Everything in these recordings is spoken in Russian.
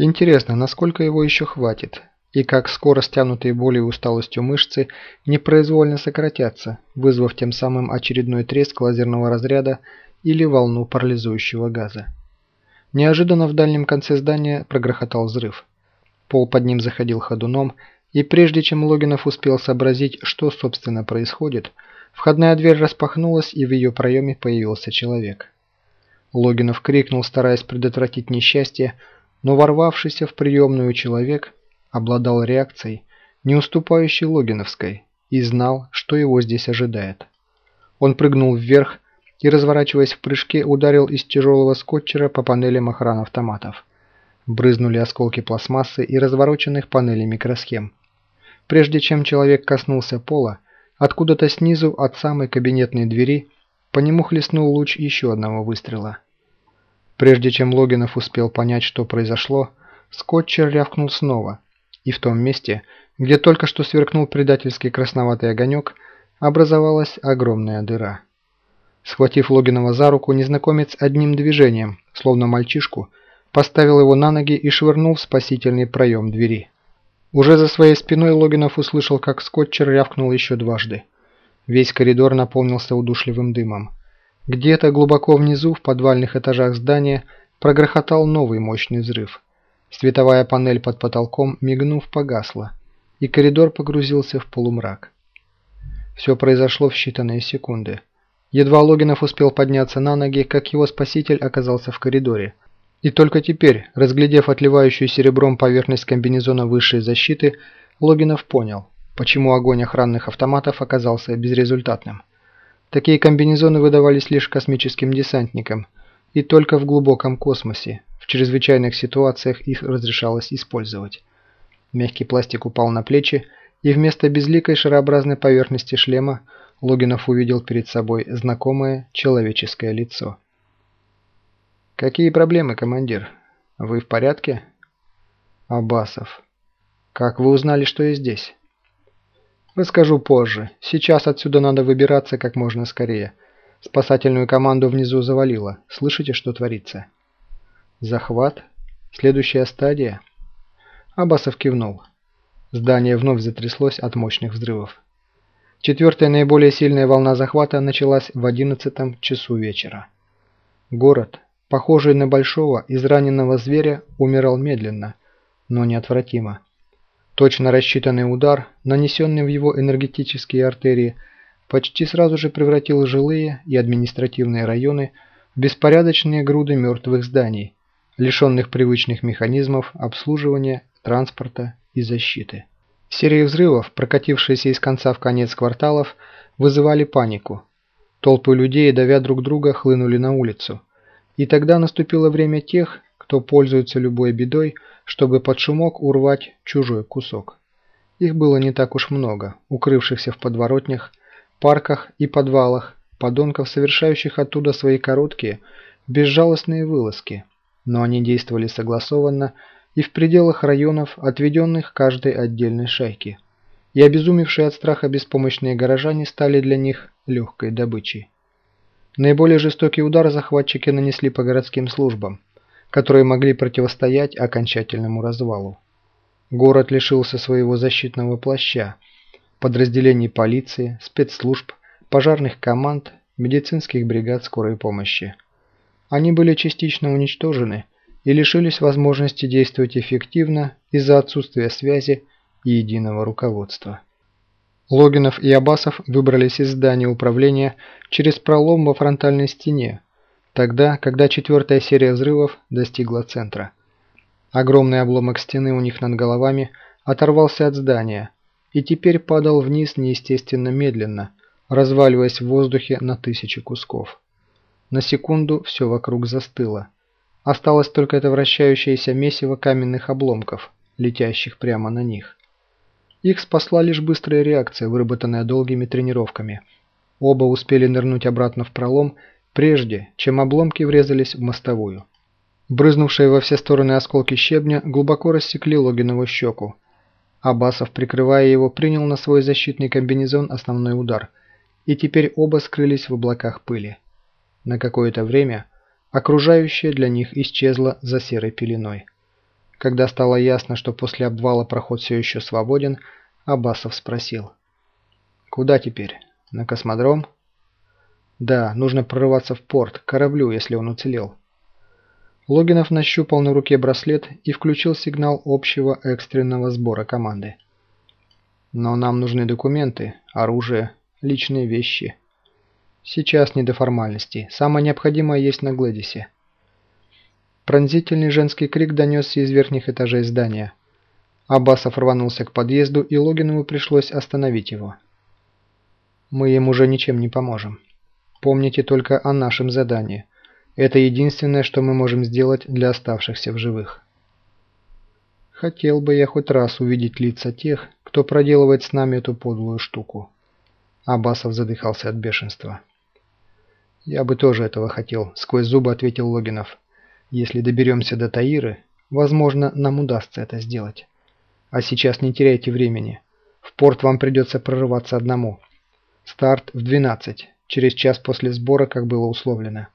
Интересно, насколько его еще хватит, и как скоро стянутые болью и усталостью мышцы непроизвольно сократятся, вызвав тем самым очередной треск лазерного разряда или волну парализующего газа. Неожиданно в дальнем конце здания прогрохотал взрыв. Пол под ним заходил ходуном, и прежде чем Логинов успел сообразить, что собственно происходит, входная дверь распахнулась, и в ее проеме появился человек. Логинов крикнул, стараясь предотвратить несчастье, но ворвавшийся в приемную человек обладал реакцией, не уступающей Логиновской, и знал, что его здесь ожидает. Он прыгнул вверх и, разворачиваясь в прыжке, ударил из тяжелого скотчера по панелям охраны автоматов. Брызнули осколки пластмассы и развороченных панелей микросхем. Прежде чем человек коснулся пола, откуда-то снизу от самой кабинетной двери по нему хлестнул луч еще одного выстрела. Прежде чем Логинов успел понять, что произошло, скотчер рявкнул снова, и в том месте, где только что сверкнул предательский красноватый огонек, образовалась огромная дыра. Схватив Логинова за руку, незнакомец одним движением, словно мальчишку, поставил его на ноги и швырнул в спасительный проем двери. Уже за своей спиной Логинов услышал, как скотчер рявкнул еще дважды. Весь коридор наполнился удушливым дымом. Где-то глубоко внизу, в подвальных этажах здания, прогрохотал новый мощный взрыв. Световая панель под потолком, мигнув, погасла, и коридор погрузился в полумрак. Все произошло в считанные секунды. Едва Логинов успел подняться на ноги, как его спаситель оказался в коридоре – и только теперь, разглядев отливающую серебром поверхность комбинезона высшей защиты, Логинов понял, почему огонь охранных автоматов оказался безрезультатным. Такие комбинезоны выдавались лишь космическим десантникам, и только в глубоком космосе, в чрезвычайных ситуациях их разрешалось использовать. Мягкий пластик упал на плечи, и вместо безликой шарообразной поверхности шлема Логинов увидел перед собой знакомое человеческое лицо. «Какие проблемы, командир? Вы в порядке?» «Абасов. Как вы узнали, что я здесь?» «Расскажу позже. Сейчас отсюда надо выбираться как можно скорее. Спасательную команду внизу завалило. Слышите, что творится?» «Захват? Следующая стадия?» Абасов кивнул. Здание вновь затряслось от мощных взрывов. Четвертая наиболее сильная волна захвата началась в одиннадцатом часу вечера. Город, похожий на большого израненного зверя, умирал медленно, но неотвратимо. Точно рассчитанный удар, нанесенный в его энергетические артерии, почти сразу же превратил жилые и административные районы в беспорядочные груды мертвых зданий, лишенных привычных механизмов обслуживания, транспорта и защиты. Серии взрывов, прокатившиеся из конца в конец кварталов, вызывали панику. Толпы людей, давя друг друга, хлынули на улицу. И тогда наступило время тех, кто пользуется любой бедой, чтобы под шумок урвать чужой кусок. Их было не так уж много, укрывшихся в подворотнях, парках и подвалах, подонков, совершающих оттуда свои короткие, безжалостные вылазки, но они действовали согласованно и в пределах районов, отведенных каждой отдельной шайке, и обезумевшие от страха беспомощные горожане стали для них легкой добычей. Наиболее жестокий удар захватчики нанесли по городским службам, которые могли противостоять окончательному развалу. Город лишился своего защитного плаща, подразделений полиции, спецслужб, пожарных команд, медицинских бригад скорой помощи. Они были частично уничтожены и лишились возможности действовать эффективно из-за отсутствия связи и единого руководства. Логинов и Абасов выбрались из здания управления через пролом во фронтальной стене, тогда, когда четвертая серия взрывов достигла центра. Огромный обломок стены у них над головами оторвался от здания и теперь падал вниз неестественно медленно, разваливаясь в воздухе на тысячи кусков. На секунду все вокруг застыло. Осталось только это вращающееся месиво каменных обломков, летящих прямо на них. Их спасла лишь быстрая реакция, выработанная долгими тренировками. Оба успели нырнуть обратно в пролом, прежде чем обломки врезались в мостовую. Брызнувшие во все стороны осколки щебня глубоко рассекли Логинову щеку. Абасов, прикрывая его, принял на свой защитный комбинезон основной удар, и теперь оба скрылись в облаках пыли. На какое-то время окружающее для них исчезло за серой пеленой. Когда стало ясно, что после обвала проход все еще свободен, Абасов спросил. «Куда теперь? На космодром?» «Да, нужно прорываться в порт, к кораблю, если он уцелел». Логинов нащупал на руке браслет и включил сигнал общего экстренного сбора команды. «Но нам нужны документы, оружие, личные вещи». «Сейчас не до формальностей. Самое необходимое есть на Глэдисе». Пронзительный женский крик донесся из верхних этажей здания. Абасов рванулся к подъезду, и Логинову пришлось остановить его. «Мы им уже ничем не поможем. Помните только о нашем задании. Это единственное, что мы можем сделать для оставшихся в живых». «Хотел бы я хоть раз увидеть лица тех, кто проделывает с нами эту подлую штуку». Абасов задыхался от бешенства. «Я бы тоже этого хотел», – сквозь зубы ответил Логинов. Если доберемся до Таиры, возможно, нам удастся это сделать. А сейчас не теряйте времени. В порт вам придется прорываться одному. Старт в 12, через час после сбора, как было условлено.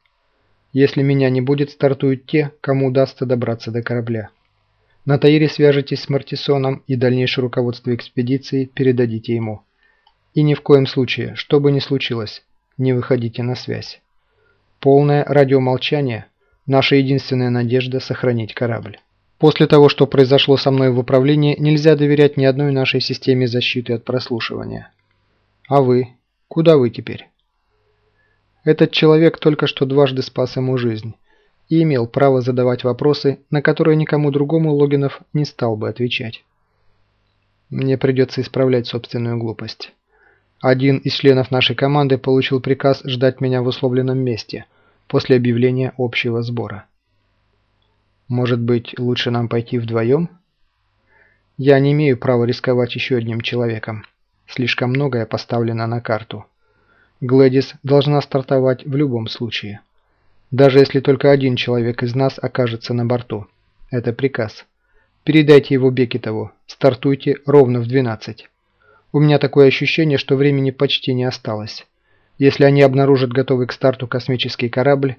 Если меня не будет, стартуют те, кому удастся добраться до корабля. На Таире свяжетесь с Мартисоном и дальнейшее руководство экспедиции передадите ему. И ни в коем случае, что бы ни случилось, не выходите на связь. Полное радиомолчание – Наша единственная надежда – сохранить корабль. После того, что произошло со мной в управлении, нельзя доверять ни одной нашей системе защиты от прослушивания. А вы? Куда вы теперь? Этот человек только что дважды спас ему жизнь и имел право задавать вопросы, на которые никому другому Логинов не стал бы отвечать. Мне придется исправлять собственную глупость. Один из членов нашей команды получил приказ ждать меня в условленном месте – после объявления общего сбора. Может быть, лучше нам пойти вдвоем? Я не имею права рисковать еще одним человеком. Слишком многое поставлено на карту. Глэдис должна стартовать в любом случае. Даже если только один человек из нас окажется на борту. Это приказ. Передайте его Бекетову. Стартуйте ровно в 12. У меня такое ощущение, что времени почти не осталось. Если они обнаружат готовый к старту космический корабль,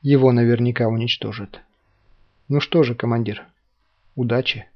его наверняка уничтожат. Ну что же, командир, удачи.